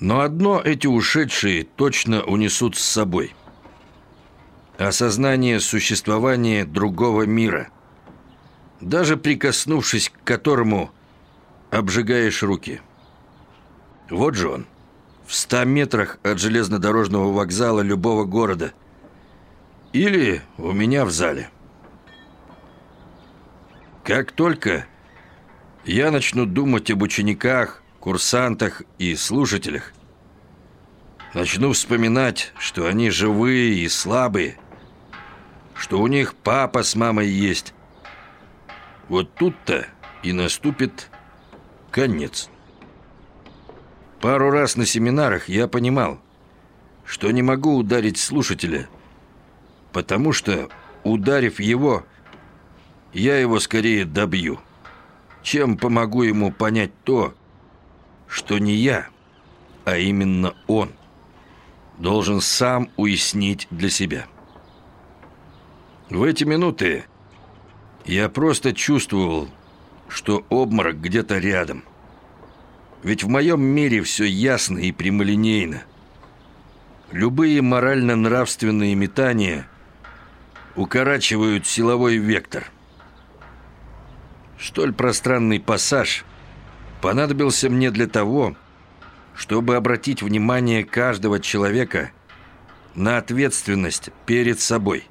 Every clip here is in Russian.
Но одно эти ушедшие точно унесут с собой. Осознание существования другого мира, даже прикоснувшись к которому обжигаешь руки. Вот же он, в ста метрах от железнодорожного вокзала любого города. Или у меня в зале. Как только я начну думать об учениках, курсантах и слушателях, начну вспоминать, что они живые и слабые, что у них папа с мамой есть, вот тут-то и наступит конец. Пару раз на семинарах я понимал, что не могу ударить слушателя, потому что, ударив его, я его скорее добью, чем помогу ему понять то, что не я, а именно он должен сам уяснить для себя. В эти минуты я просто чувствовал, что обморок где-то рядом. Ведь в моем мире все ясно и прямолинейно. Любые морально-нравственные метания укорачивают силовой вектор – Столь пространный пассаж понадобился мне для того, чтобы обратить внимание каждого человека на ответственность перед собой,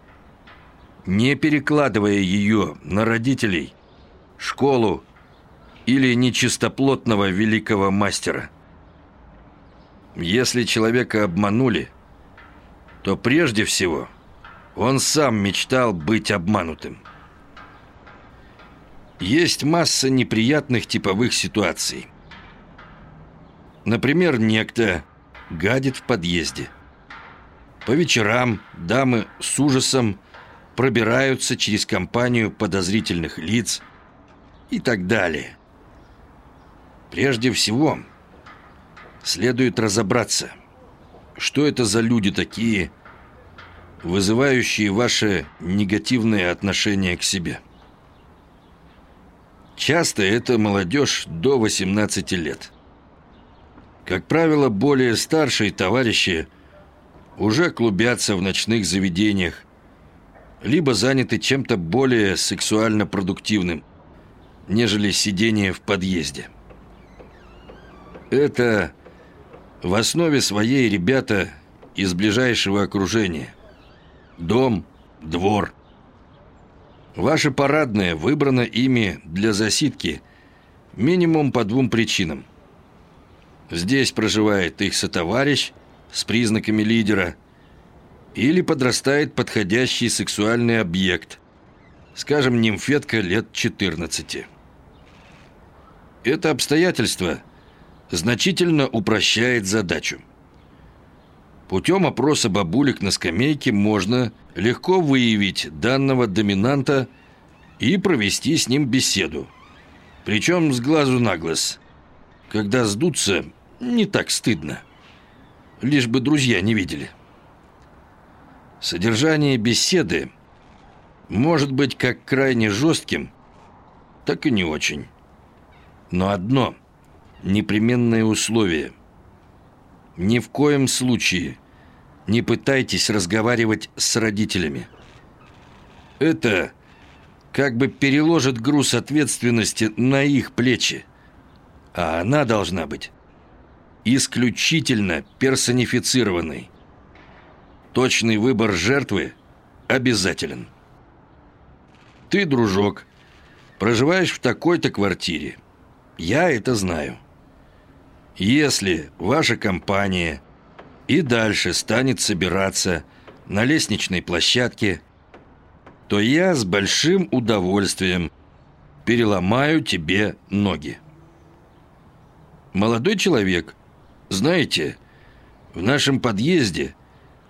не перекладывая ее на родителей, школу или нечистоплотного великого мастера. Если человека обманули, то прежде всего он сам мечтал быть обманутым. Есть масса неприятных типовых ситуаций. Например, некто гадит в подъезде. По вечерам дамы с ужасом пробираются через компанию подозрительных лиц и так далее. Прежде всего, следует разобраться, что это за люди такие, вызывающие ваше негативное отношение к себе. Часто это молодежь до 18 лет. Как правило, более старшие товарищи уже клубятся в ночных заведениях, либо заняты чем-то более сексуально продуктивным, нежели сидение в подъезде. Это в основе своей ребята из ближайшего окружения. Дом, двор, Ваше парадное выбрано ими для засидки минимум по двум причинам. Здесь проживает их сотоварищ с признаками лидера или подрастает подходящий сексуальный объект, скажем, нимфетка лет 14. Это обстоятельство значительно упрощает задачу. Путем опроса бабулек на скамейке можно легко выявить данного доминанта и провести с ним беседу. Причем с глазу на глаз. Когда сдуться, не так стыдно. Лишь бы друзья не видели. Содержание беседы может быть как крайне жестким, так и не очень. Но одно непременное условие – ни в коем случае не пытайтесь разговаривать с родителями. Это как бы переложит груз ответственности на их плечи. А она должна быть исключительно персонифицированной. Точный выбор жертвы обязателен. Ты, дружок, проживаешь в такой-то квартире. Я это знаю. Если ваша компания и дальше станет собираться на лестничной площадке, то я с большим удовольствием переломаю тебе ноги. Молодой человек, знаете, в нашем подъезде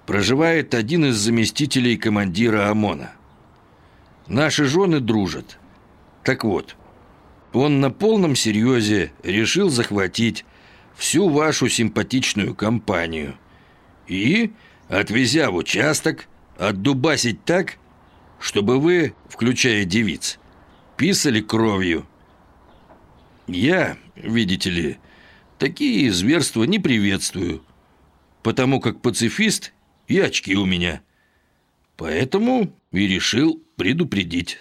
проживает один из заместителей командира ОМОНа. Наши жены дружат. Так вот, он на полном серьезе решил захватить всю вашу симпатичную компанию и, отвезя в участок, отдубасить так, чтобы вы, включая девиц, писали кровью. Я, видите ли, такие зверства не приветствую, потому как пацифист и очки у меня. Поэтому и решил предупредить».